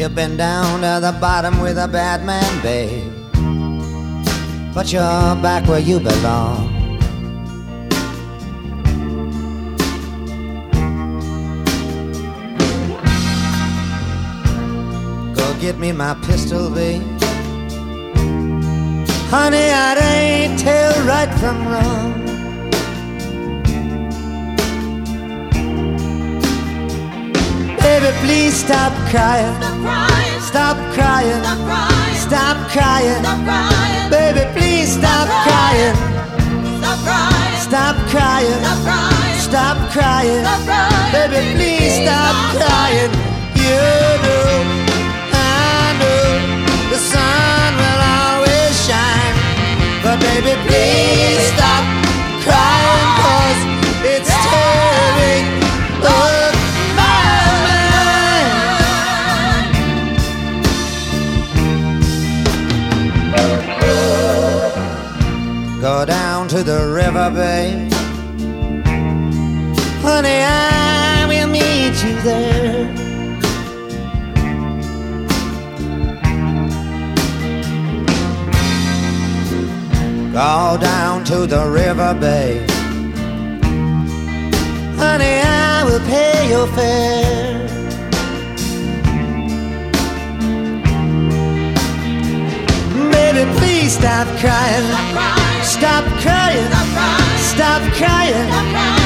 You've been down to the bottom with a bad man, babe. But you're back where you belong. Go get me my pistol, babe. Honey, I ain't tell right from wrong. Please stop crying. Stop crying. Stop crying. Stop crying. Stop crying. Stop crying. Baby, please stop crying. Stop crying. Stop crying. Stop crying. Stop crying. Stop crying. Baby, please stop crying. You know, I know the sun will always shine. But baby, please to the river, babe. Honey, I will meet you there. Go down to the river, babe. Honey, I will pay your fare. Baby, please stop crying. Stop crying. Stop crying. Stop please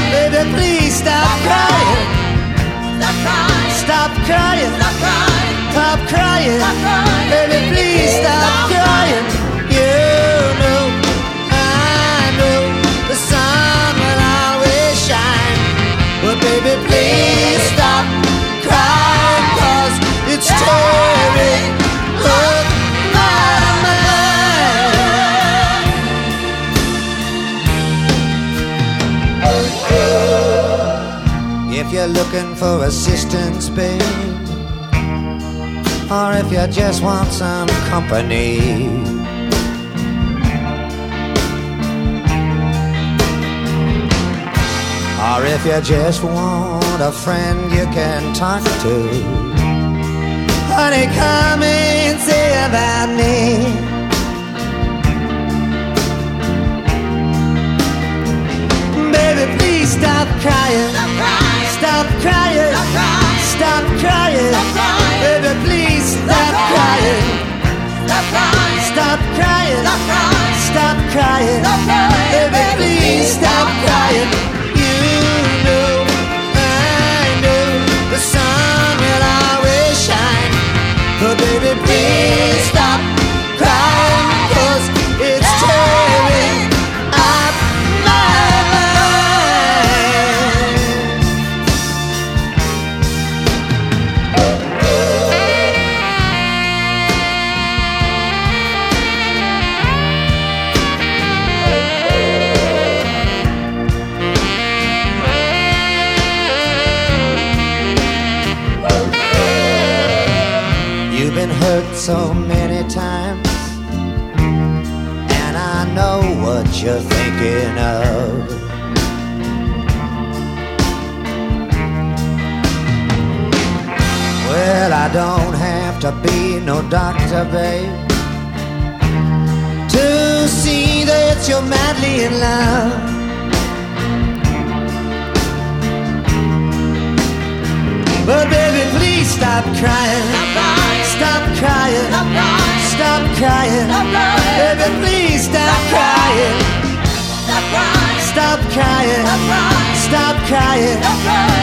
If you're looking for assistance, babe, or if you just want some company. Or if you just want a friend you can talk to, honey, come and say about me. Baby, please stop crying. Stop crying. Stop crying. stop crying, Baby, please stop crying. Stop crying. Been hurt so many times, and I know what you're thinking of. Well, I don't have to be no doctor, babe, to see that you're madly in love. But baby, please stop crying. Crying. Stop crying. Stop crying. Stop crying.